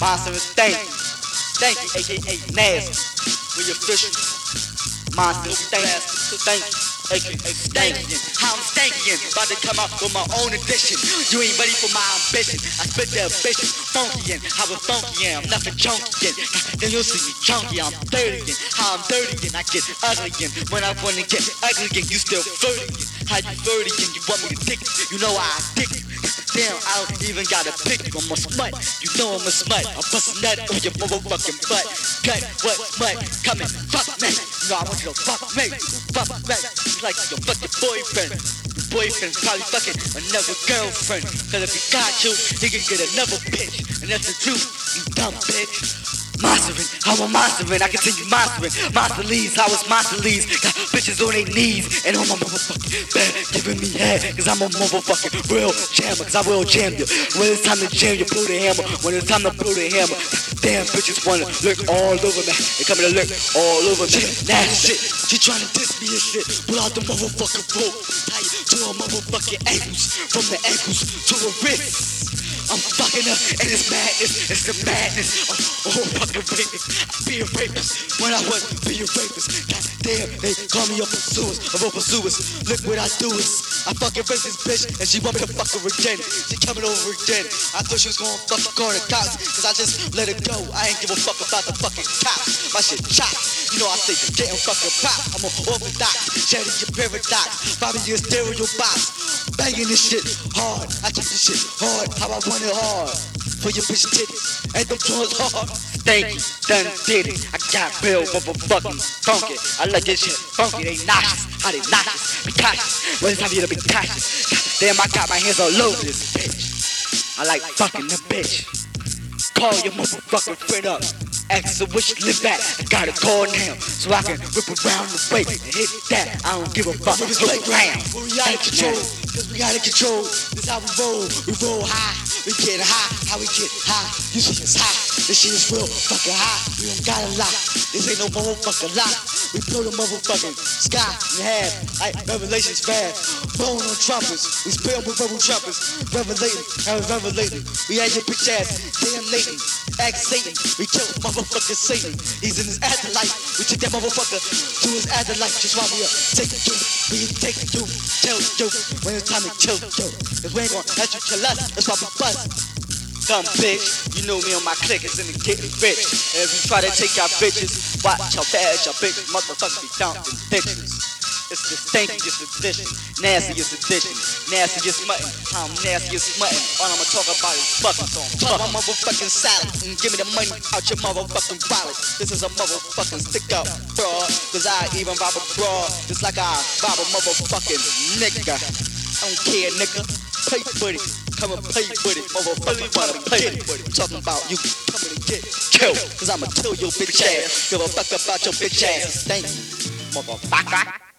Monster and Stanky. Stanky, aka Nasty. We official. Monster and Stanky. Stanky. AKA Stanky. How I'm stankin', about to come out with my own edition. You ain't ready for my ambition. I spit the ambition, funky and how it's funky and I'm nothing junky and then you'll see me chunky. I'm dirty and how I'm dirty and I get ugly when I wanna get ugly you still flirty and how you flirty and you want me to dick you. You know I dick you. Damn, I don't even gotta pick you. I'm a smut. You know I'm a smut. I'm busting nut on your motherfucking butt. Cut, what? Come and fuck me. You know I want you to fuck me. Fuck me. Like your fucking boyfriend. Your boyfriend probably fucking another girlfriend. Cause if he got you, he can get another bitch. And that's the truth, you dumb bitch. Monstering, how I'm monstering, I continue monstering. Monster leaves, how it's monster leaves. Got bitches on their knees and on my motherfucking bed, giving me head. Cause I'm a motherfucking real jammer, cause I will jam you. When it's time to jam you, pull the hammer. When it's time to pull the hammer, damn bitches wanna look all over me. They coming to look all over me. Nasty shit, she trying to diss me and shit. Pull out the motherfucking rope, tie it to her motherfucking ankles. From the ankles to her wrists. I'm fucking up and it's madness, it's the madness. Oh, oh fucking rapist, I be a rapist when I was be a rapist. God damn, they call me a pursuers, of a pursuers. Look what I do is, I fucking rape this bitch and she want me to fuck her again. She coming over again. I thought she was gonna call the cops, cause I just let her go. I ain't give a fuck about the fucking cops. My shit chopped. You know I say getting fucking pop. I'm an orthodox, shedding your paradox, bobbing your stereo box, banging this shit hard. I take this shit hard, how I want it hard. For your bitch titties, and them drawers hard. Thank you, done did it. I got real motherfucking funky. I like this shit funky. They nauseous. How they nauseous? Be cautious. When it's time for you to be cautious. Damn, I got my hands all over this bitch. I like fucking the bitch. Call your motherfucking friend up. Ask her where she live at. I gotta call now so I can rip around the way and hit that. I don't give a fuck. It's Hook like round. We out of control, cause we out of control. This how we roll. We roll high, we get high. How we get high? You see it's high. This shit is real fucking high. We don't got a lot. This ain't no motherfucking lot. We blow the motherfucking sky in half. Like Revelations fast. Blowing on trumpets. We spill with verbal trumpets. Revelating, I was revelating. We had your bitch ass damn latent. Ask Satan. We killed motherfucking Satan. He's in his afterlife. We took that motherfucker to his afterlife. Just while we are taking you. We take you. Tell you when it's time to kill you. Cause we ain't gonna let you kill us. That's why we bust. Dumb bitch, you know me on my click is in the getting rich. And if you try to take our bitches, watch how fast your bitch motherfuckers be dumping bitches. It's the stankiest edition, nastiest edition, nastiest mutton. I'm nastiest mutton. All I'ma talk about is fucking so I'm my motherfucking salad and give me the money out your motherfucking wallet. This is a motherfucking stick up fraud. Cause I even rob a broad just like I rob a motherfucking nigga. I don't care, nigga. Pay for it. Come and play with it. Motherfucker, wanna play with it. I'm talking about you coming to get killed. Cause I'ma kill your bitch ass. Give a fuck about your bitch ass. Thank you, motherfucker.